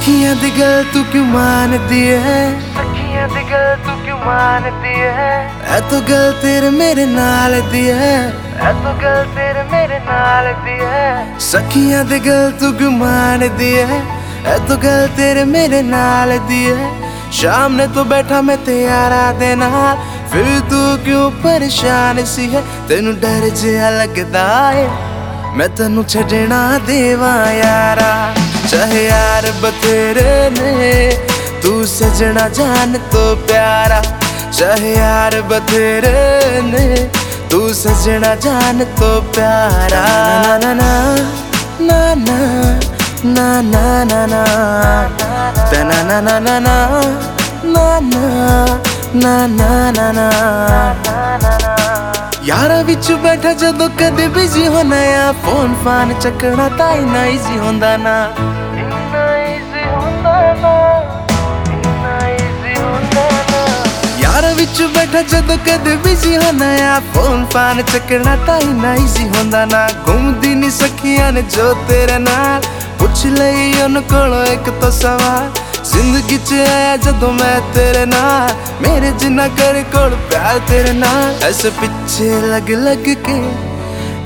सखियाँ दी गल तू क्यों मानदी है? सखियाँ दी गल तू क्यों मानदी है? ऐ तो गल तेरे मेरे नाल दी है। ऐ तो गल तेरे मेरे नाल दी है। सखियाँ दी गल तू क्यों मानदी है? ऐ तो गल तेरे मेरे नाल दी है। शाम ने तो बैठा मैं तेरा दे नाल। फिर तू क्यों परेशान सी है? तेनू डर जिहा लगदा है। मैं तेनू छड़ना देवा यारा। चाहे यार बतेरे ने तू सजना जान तो प्यारा चाहे यार बतेरे ने तू सजना जान तो प्यारा ना ना ना ना ना ना ना ना ना ना ना ना ना na na na na ਯਾਰਾਂ ਵਿੱਚ ਬੈਠਾ ਜਦੋਂ ਕਦੇ ਬਿਜ਼ੀ ਹੋਣਾ ਆ ਫੋਨ ਫਾਨ ਚੱਕਣਾ ਤਾਂ ਇਨਾ ਈਜ਼ੀ ਹੁੰਦਾ ਨਾ ਇੰਨਾ ਈਜ਼ੀ ਹੁੰਦਾ ਨਾ ਇੰਨਾ ਈਜ਼ੀ ਹੁੰਦਾ ਨਾ ਯਾਰਾਂ ਵਿੱਚ ਬੈਠਾ ਜਦੋਂ ਕਦੇ ਬਿਜ਼ੀ ਹੋਣਾ ਆ ਫੋਨ ਫਾਨ ਚੱਕਣਾ ਤਾਂ ਇਨਾ ਈਜ਼ੀ ਹੁੰਦਾ ਨਾ ਘੁੰਮਦੀ ਨਹੀਂ ਸਖੀਆਂ ਨੇ ਜੋ ਤੇਰੇ ਨਾਲ ਪੁੱਛ ਲਈ ਉਹਨ ਕੋਲੋਂ ਇੱਕ ਤਾਂ ਸਵਾਲ ਜ਼ਿੰਦਗੀ ਚ ਆਇਆ ਜਦੋਂ ਮੈਂ ਤੇਰੇ ਨਾਲ ਮੇਰੇ ਜਿੰਨਾ ਕਰ ਕੋਲ ਪਿਆਰ ਤੇਰੇ ਨਾਲ ਐਸੇ ਪਿੱਛੇ ਲੱਗ ਲੱਗ ਕੇ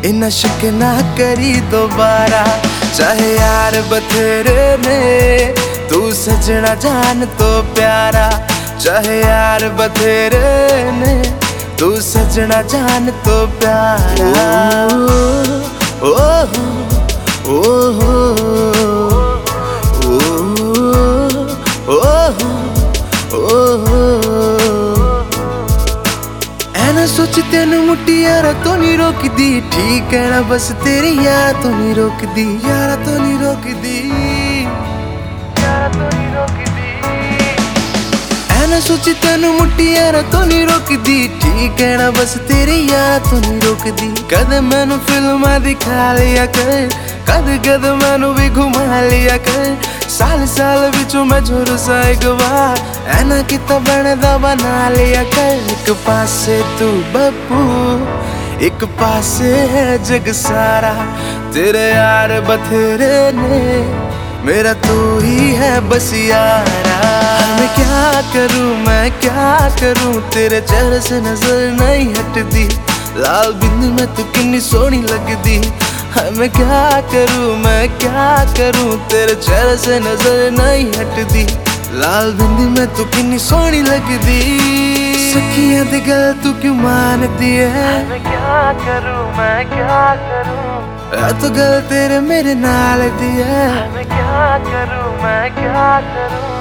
इना शक ना करी दोबारा चाहे यार बथेरे ने तू सजना जान तो प्यारा चाहे यार बथेरे ने तू सजना जान तो प्यारा ਐਨਾ ਸੋਚ ਤੈਨੂੰ ਮੁੱਟਿਆਰਾ ਤੋਂ ਨਹੀਂ ਰੋਕਦੀ। ਠੀਕ ਹੈ ਨਾ ਬਸ ਤੇਰੀ ਯਾਰ ਤੋਂ ਨਹੀਂ ਰੋਕਦੀ। ਯਾਰਾ ਤੋਂ ਨਹੀਂ ਰੋਕਦੀ। ਯਾਰਾ ਤੋਂ ਨਹੀਂ ਰੋਕਦੀ ਐਨਾ ਸੋਚ ਤੈਨੂੰ ਮੁੱਟਿਆਰਾ ਤੋਂ ਨਹੀਂ ਰੋਕਦੀ। ਠੀਕ ਹੈ ਨਾ ਬਸ ਤੇਰੀ ਯਾਰ ਤੋਂ ਨਹੀਂ ਰੋਕਦੀ। ਕਦੇ ਮੈਨੂੰ ਫਿਲਮਾਂ ਦਿਖਾ ਲਿਆ ਕਰ। ਕਦੇ ਕਦੇ ਮੈਨੂੰ ਵੀ ਘੁਮਾ ਲਿਆ ਕਰ ਸਾਲ ਸਾਲ ਵਿੱਚੋਂ ਮੈਂ ਝੁਰਸਾ ਇੱਕ ਵਾਰ ਐਨਾ ਕਿਤਾ ਬਣਦਾ ਬਣਾ ਲਿਆ ਕਰ ਇੱਕ ਪਾਸੇ ਤੂੰ ਬੱਬੂ ਇੱਕ ਪਾਸੇ ਹੈ ਜਗ ਸਾਰਾ ਤੇਰੇ ਯਾਰ ਬਥੇਰੇ ਨੇ मेरा तू ही है बस यारा मैं क्या करूं मैं क्या करूं तेरे चेहरे से नजर नहीं हटती लाल बिंदी में तू कितनी सोनी लगती है मैं क्या करूँ मैं क्या करूँ? तेरे चेहरे से नज़र नहीं हटती। लाल बिंदी में तू कितनी सोनी लगती। सखियाँ दी गल तू क्यों मानती है? मैं क्या करूँ मैं क्या करूँ? ऐ तो गल तेरे मेरे नाल दी है। मैं क्या करूँ मैं क्या करूँ?